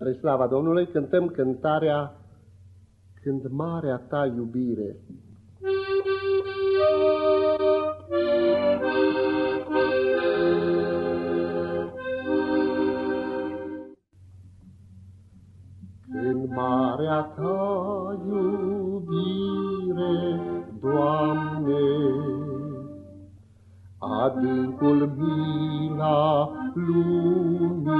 Spre slava Domnului cântăm cântarea Când marea ta iubire. Când marea ta iubire, Doamne, adâncul mila lumina.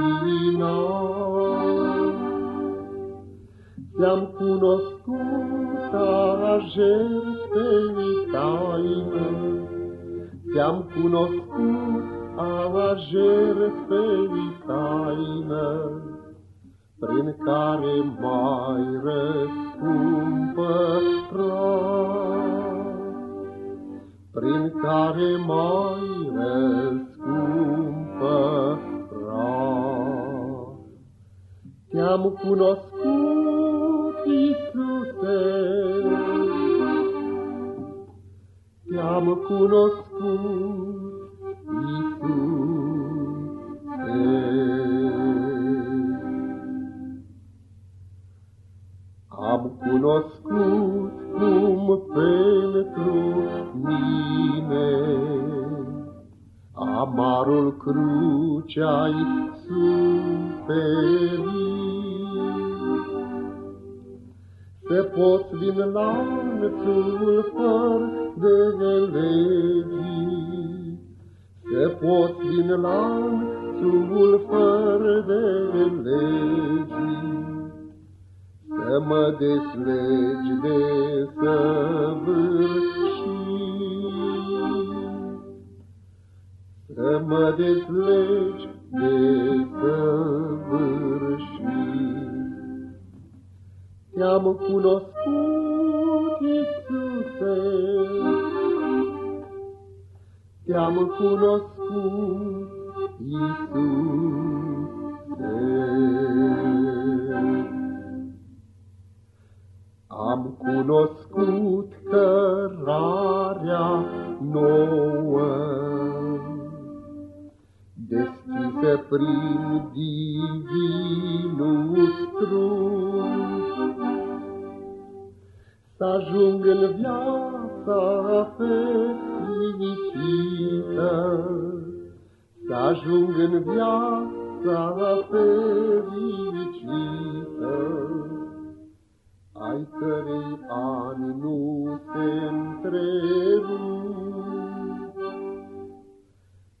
Te-am cunoscut a jertfei taină, Te-am cunoscut a jertfei taină, Prin care mai răscumpărat, Prin care mai răscumpărat. Te-am cunoscut, Iisuse, Te-am cunoscut, Iisuse. Am cunoscut cum pentru mine amarul cruce-ai suferit. Te poți din lanțul fără de legii, Te poți din lanțul fără de legii, Să mă deslegi de săvârșii, Să mă deslegi de Te-am cunoscut, Iisuse, Te-am cunoscut, Iisuse. Am cunoscut cărarea nouă, Deschisă prin divinul strun, să ajung în viața fericită, Să ajung în viața fericită, Ai cărei ani nu se întrerup,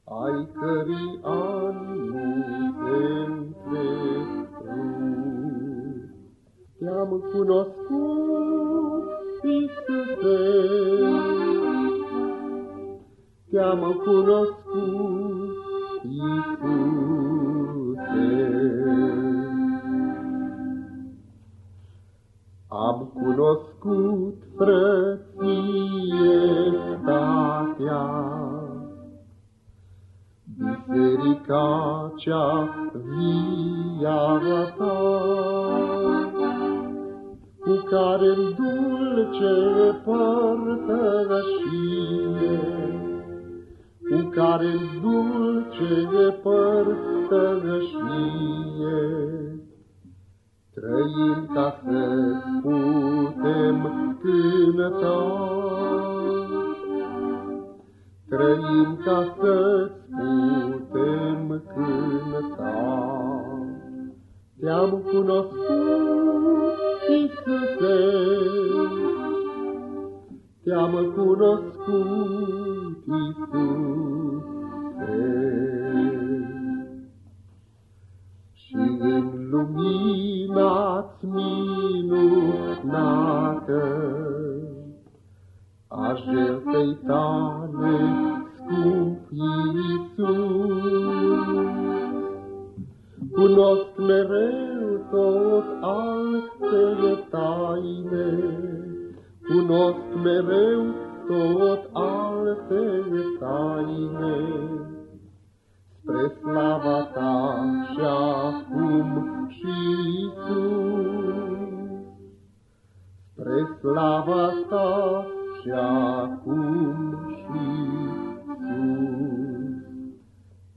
Ai cărei ani nu se întrerup. Te-am cunoscut, Te-am cunoscut, Iisuse. Am cunoscut frățieștatea, Biserica cea viața, cu care în dulce părtășie, care în dulce părtășie, trăim ca să putem cânta. Trăim ca să-ți putem cânta. Te-am cunoscut, Iisuse, Te-am cunoscut, Iisuse. Și în lumina-ți minunată, A jertfei tale, scump Iisus, Cunosc mereu Cunosc mereu tot altele taine, Spre slava ta și acum și sus. Spre slava ta și acum și sus.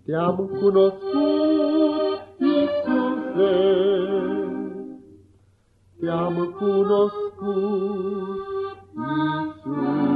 Te-am cunoscut, Iisuse, te-am cunoscut, Iisus.